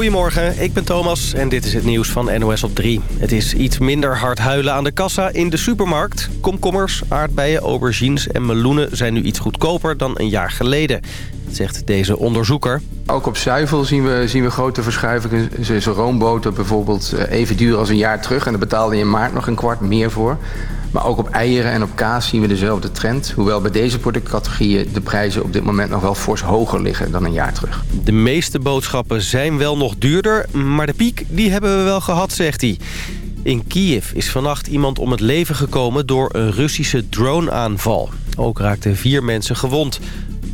Goedemorgen, ik ben Thomas en dit is het nieuws van NOS op 3. Het is iets minder hard huilen aan de kassa in de supermarkt. Komkommers, aardbeien, aubergines en meloenen zijn nu iets goedkoper dan een jaar geleden. zegt deze onderzoeker. Ook op zuivel zien we, zien we grote verschuivingen. Is roomboter bijvoorbeeld eh, even duur als een jaar terug... en daar betaalde je in maart nog een kwart meer voor. Maar ook op eieren en op kaas zien we dezelfde trend. Hoewel bij deze productcategorieën de prijzen op dit moment nog wel fors hoger liggen dan een jaar terug. De meeste boodschappen zijn wel nog duurder, maar de piek die hebben we wel gehad, zegt hij. In Kiev is vannacht iemand om het leven gekomen door een Russische droneaanval. Ook raakten vier mensen gewond.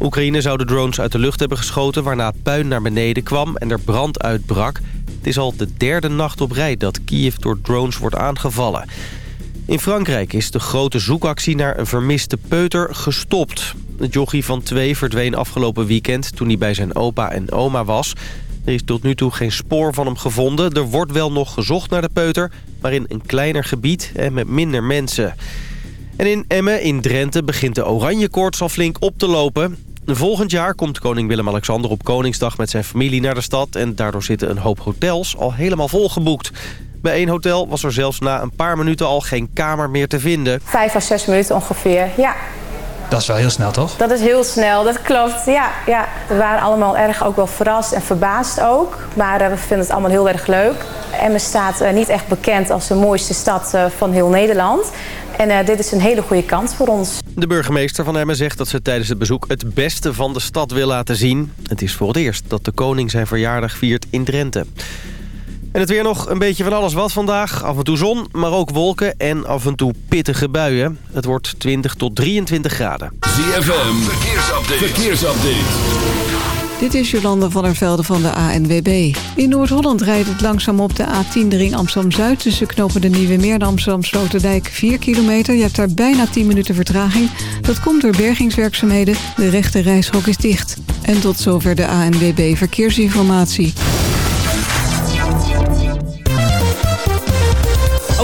Oekraïne zou de drones uit de lucht hebben geschoten... waarna puin naar beneden kwam en er brand uitbrak. Het is al de derde nacht op rij dat Kiev door drones wordt aangevallen. In Frankrijk is de grote zoekactie naar een vermiste peuter gestopt. Het jochie van twee verdween afgelopen weekend toen hij bij zijn opa en oma was. Er is tot nu toe geen spoor van hem gevonden. Er wordt wel nog gezocht naar de peuter, maar in een kleiner gebied en met minder mensen. En in Emmen in Drenthe begint de oranje koorts al flink op te lopen. Volgend jaar komt koning Willem-Alexander op Koningsdag met zijn familie naar de stad... en daardoor zitten een hoop hotels al helemaal volgeboekt. Bij één hotel was er zelfs na een paar minuten al geen kamer meer te vinden. Vijf à zes minuten ongeveer, ja. Dat is wel heel snel, toch? Dat is heel snel, dat klopt. Ja, ja. We waren allemaal erg ook wel verrast en verbaasd ook. Maar uh, we vinden het allemaal heel erg leuk. Emmen staat uh, niet echt bekend als de mooiste stad uh, van heel Nederland. En dit is een hele goede kans voor ons. De burgemeester van Emmen zegt dat ze tijdens het bezoek het beste van de stad wil laten zien. Het is voor het eerst dat de koning zijn verjaardag viert in Drenthe. En het weer nog een beetje van alles wat vandaag. Af en toe zon, maar ook wolken en af en toe pittige buien. Het wordt 20 tot 23 graden. ZFM, verkeersupdate. verkeersupdate. Dit is Jolanda van der Velde van de ANWB. In Noord-Holland rijdt het langzaam op de A10 de ring Amsterdam-Zuid... tussen knopen de Nieuwe Meer en Amsterdam-Sloterdijk 4 kilometer. Je hebt daar bijna 10 minuten vertraging. Dat komt door bergingswerkzaamheden. De rechte reishok is dicht. En tot zover de ANWB Verkeersinformatie.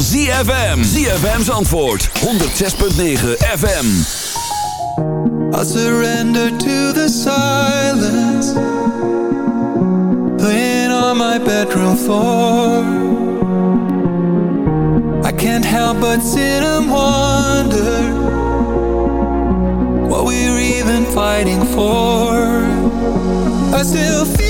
Van ZFM. ZFM's antwoord, 106.9 FM. I surrender to the silence Playing on my bedroom floor I can't help but sit and wonder What we're even fighting for I still feel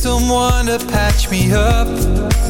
someone to patch me up.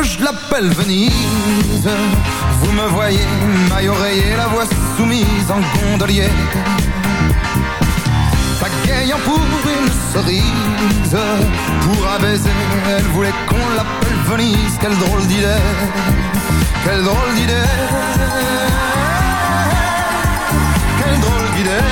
Je l'appelle Venise. Vous me voyez, maille oreiller, la voix soumise en gondolier. Pagayant pour une cerise, pour un baiser, elle voulait qu'on l'appelle Venise. Quelle drôle d'idée, quelle drôle d'idée, quelle drôle d'idée.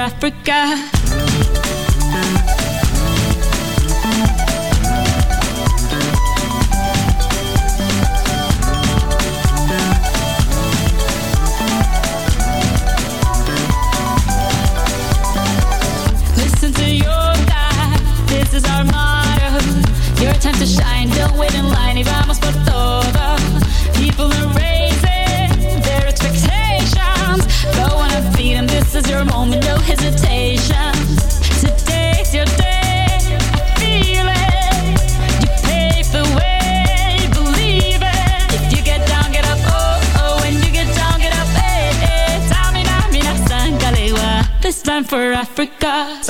Africa. Listen to your God, this is our motto. Your time to shine, don't wait in line y vamos por todo. People are raising your moment, no hesitation. Your day, feel it. You pave the way, believe it. If you get down, get up, oh, oh. When you get down, get up, eh, eh. This time for Africa.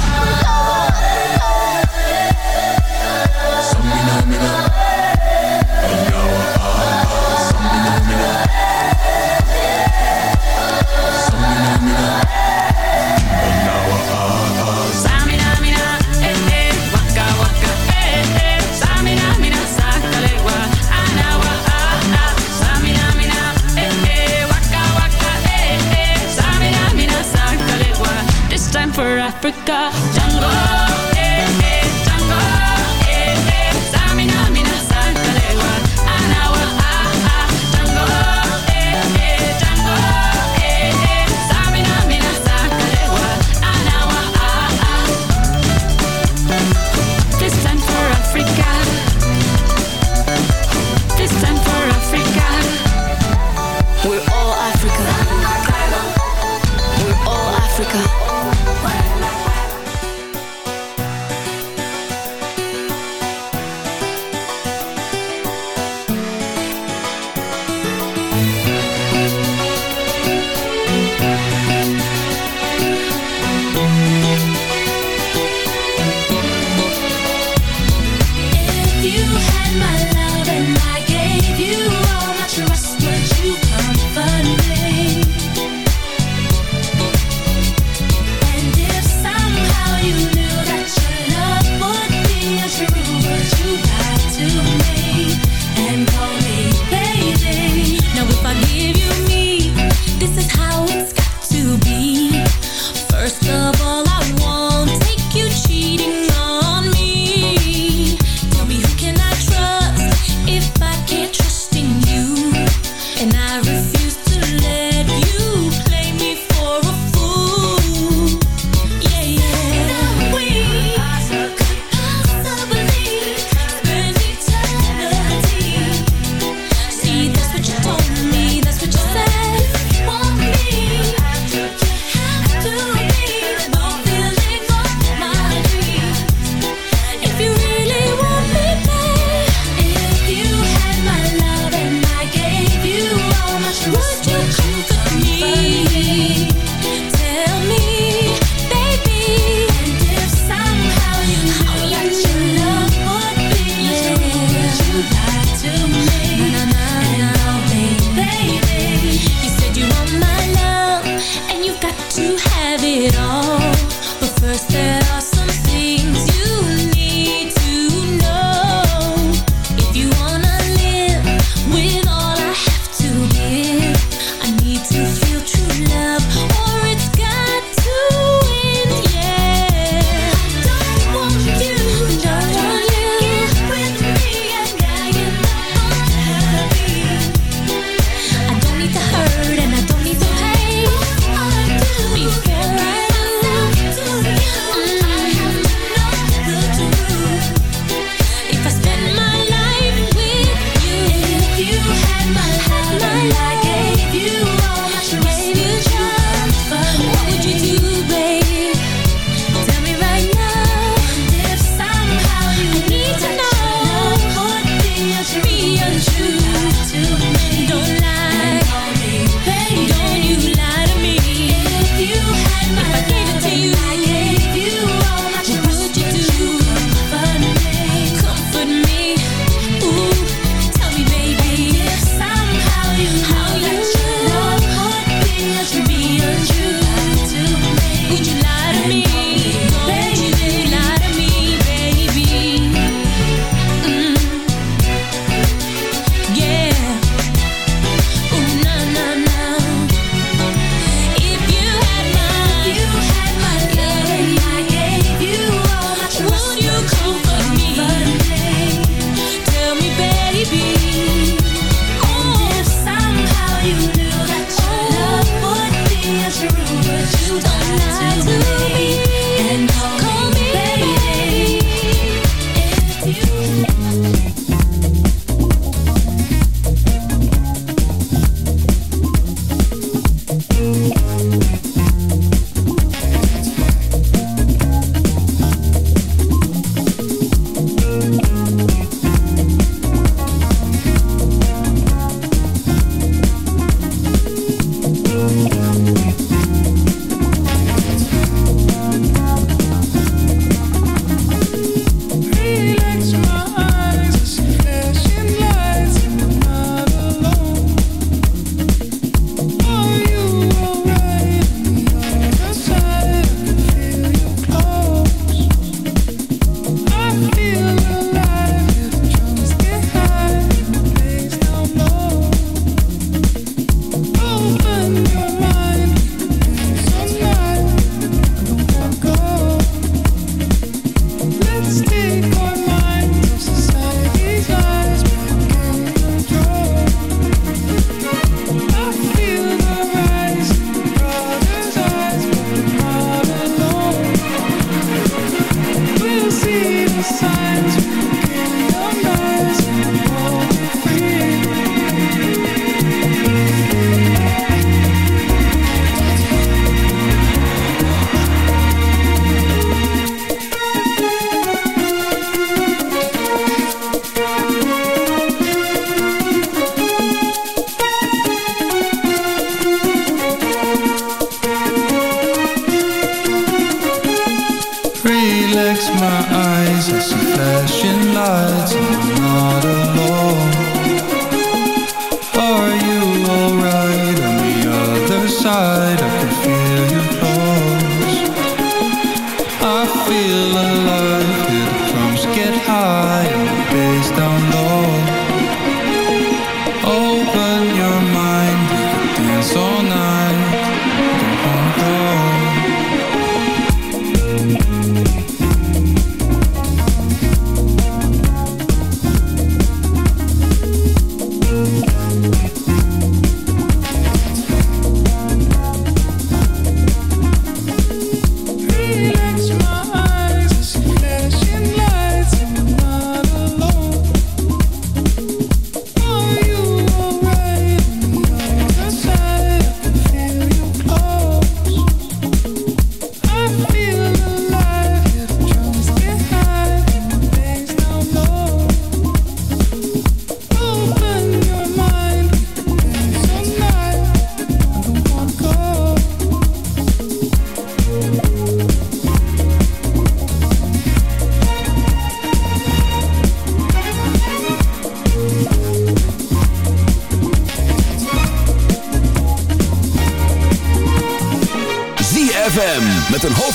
Africa. Jungle,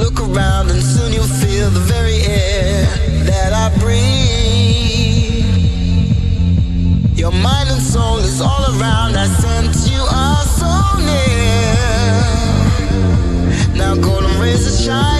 Look around and soon you'll feel the very air that I breathe. Your mind and soul is all around. I sense you are so near. Now golden razor shine.